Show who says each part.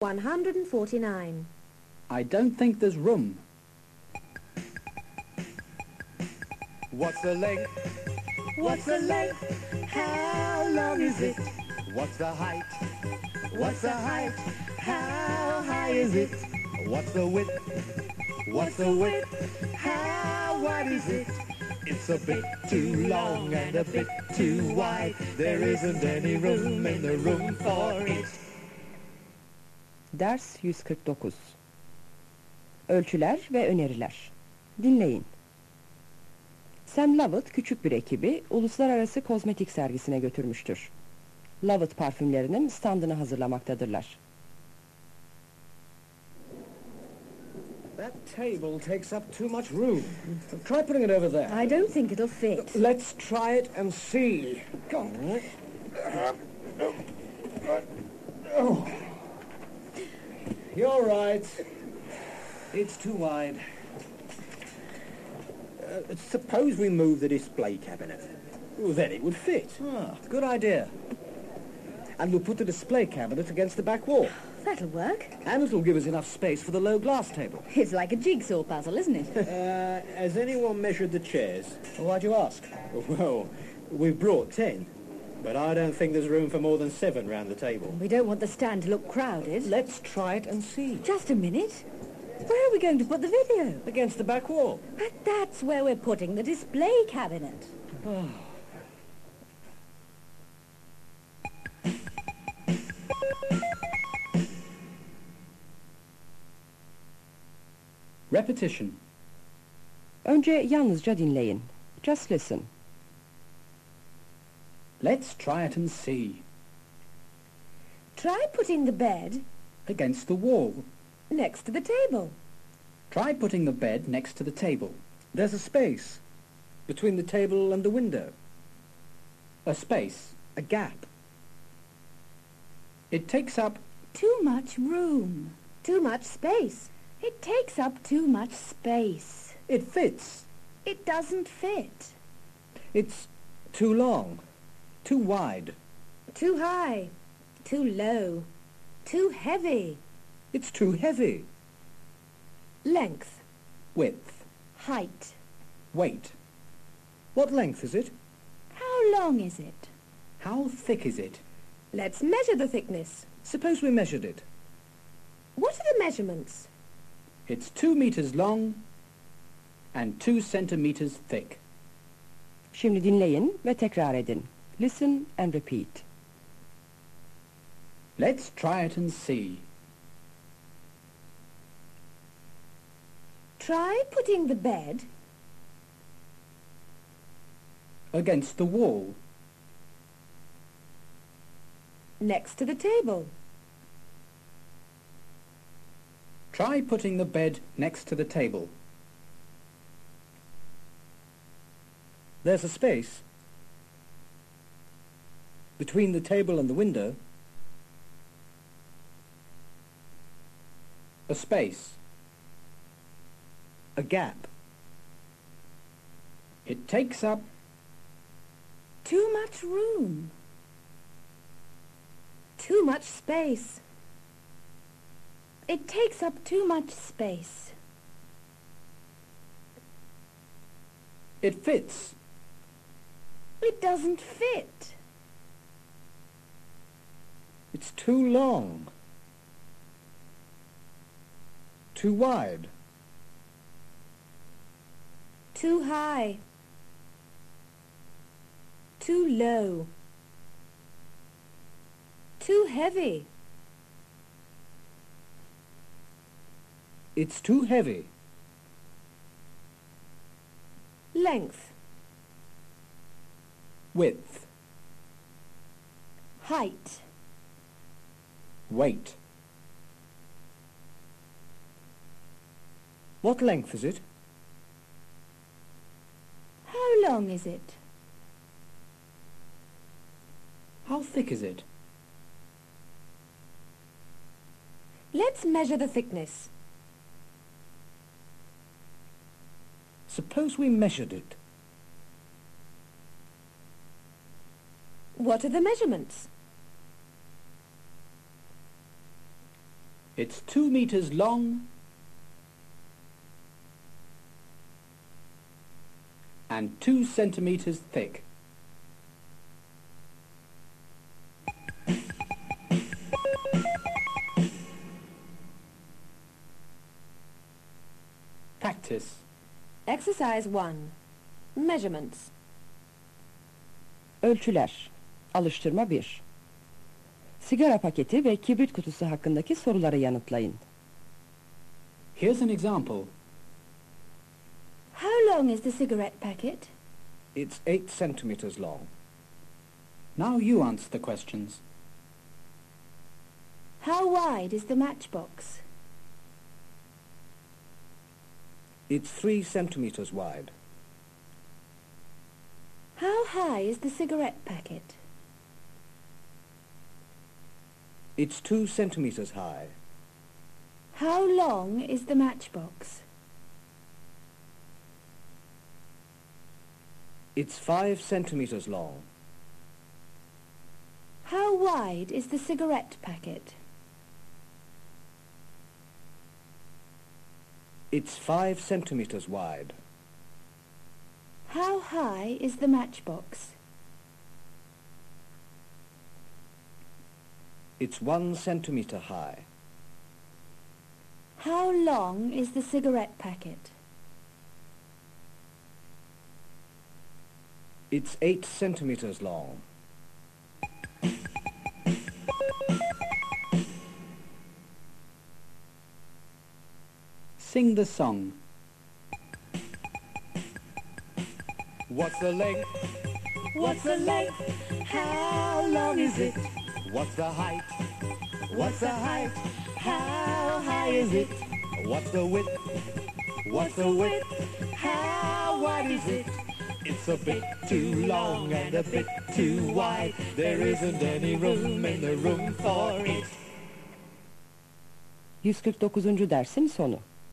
Speaker 1: 149.
Speaker 2: I don't think there's room.
Speaker 3: What's the length? What's the length? How long is it? What's the height? What's the height? How high is it? What's the width? What's the width? How wide is it? It's a bit too long and a bit too wide. There isn't any room in the room for it.
Speaker 4: Ders 149 Ölçüler ve öneriler Dinleyin Sam Lovett küçük bir ekibi uluslararası kozmetik sergisine götürmüştür. Lovett parfümlerinin standını hazırlamaktadırlar.
Speaker 5: That table takes up too much room. Try putting it over there.
Speaker 1: I don't think it'll fit.
Speaker 5: Let's try it and see. Come on. Oh. You're right. It's too wide.
Speaker 6: Uh, suppose we move the display cabinet. Well, then it would fit.
Speaker 5: Ah, good idea. And we'll put the display cabinet against the back wall.
Speaker 1: That'll work.
Speaker 5: And it'll give us enough space for the low glass table.
Speaker 1: It's like a jigsaw puzzle, isn't it?
Speaker 6: Uh, has anyone measured the chairs?
Speaker 5: why do you ask?
Speaker 6: Well, we've brought ten, but I don't think there's room for more than seven round the table.
Speaker 1: we don't want the stand to look crowded.
Speaker 5: Let's try it and see.
Speaker 1: Just a minute. Where are we going to put the video?
Speaker 5: Against the back wall.
Speaker 1: But that's where we're putting the display cabinet.
Speaker 2: Repetition.
Speaker 4: Önce yalnızca dinleyin. Just listen.
Speaker 2: Let's try it and see.
Speaker 1: Try putting the bed
Speaker 2: Against the wall.
Speaker 1: next to the table.
Speaker 2: Try putting the bed next to the table.
Speaker 5: There's a space between the table and the window.
Speaker 2: A space.
Speaker 5: A gap.
Speaker 2: It takes up
Speaker 1: Too much room. Too much space. It takes up too much space.
Speaker 5: It fits.
Speaker 1: It doesn't fit.
Speaker 5: It's too long. Too wide.
Speaker 1: Too high. Too low. Too heavy.
Speaker 5: It's too heavy.
Speaker 1: Length.
Speaker 2: width,
Speaker 1: Height.
Speaker 2: weight.
Speaker 5: What length is it?
Speaker 1: How long is it?
Speaker 2: How thick is it?
Speaker 1: Let's measure the thickness.
Speaker 5: Suppose we measured it.
Speaker 1: What are the measurements?
Speaker 2: It's two meters long and two centimeters thick.
Speaker 4: Şimdi dinleyin ve tekrar edin. Listen and repeat.
Speaker 2: Let's try it and see.
Speaker 1: Try putting the bed
Speaker 2: Against the wall.
Speaker 1: next to the table.
Speaker 2: Try putting the bed next to the table.
Speaker 5: There's a space between the table and the window.
Speaker 2: A space.
Speaker 5: A gap.
Speaker 2: It takes up
Speaker 1: Too much room. Too much space. It takes up too much space.
Speaker 2: It fits.
Speaker 1: It doesn't fit.
Speaker 5: It's too long. Too wide.
Speaker 1: Too high. Too low. Too heavy.
Speaker 5: It's too heavy.
Speaker 1: Length.
Speaker 2: Width.
Speaker 1: Height.
Speaker 2: Weight.
Speaker 5: What length is it?
Speaker 1: How long is it?
Speaker 2: How thick is it?
Speaker 1: Let's measure the thickness.
Speaker 5: Suppose we measured it.
Speaker 1: What are the measurements?
Speaker 2: It's two meters long and two centimeters thick. Practice.
Speaker 1: Exercise 1. Measurements.
Speaker 4: Ölçüler. Alıştırma 1. Sigara paketi ve kibrit kutusu hakkındaki soruları yanıtlayın.
Speaker 2: Here's an example.
Speaker 1: How long is the cigarette packet?
Speaker 5: It's eight centimetres long.
Speaker 2: Now you answer the questions.
Speaker 1: How wide is the matchbox?
Speaker 5: It's three centimetres wide.
Speaker 1: How high is the cigarette packet?
Speaker 5: It's two centimetres high.
Speaker 1: How long is the matchbox?
Speaker 5: It's five centimetres long.
Speaker 1: How wide is the cigarette packet?
Speaker 5: It's five centimetres wide.
Speaker 1: How high is the matchbox?
Speaker 5: It's one centimetre high.
Speaker 1: How long is the cigarette packet?
Speaker 5: It's eight centimetres long.
Speaker 2: Sing the song.
Speaker 3: What's the length? What's the length? How long is it? What's the height? What's the height? How high is it? What's the width? What's the width? How wide is it? It's a bit too long and a bit too wide. There isn't any room in the room for it.
Speaker 4: 149. dersin sonu.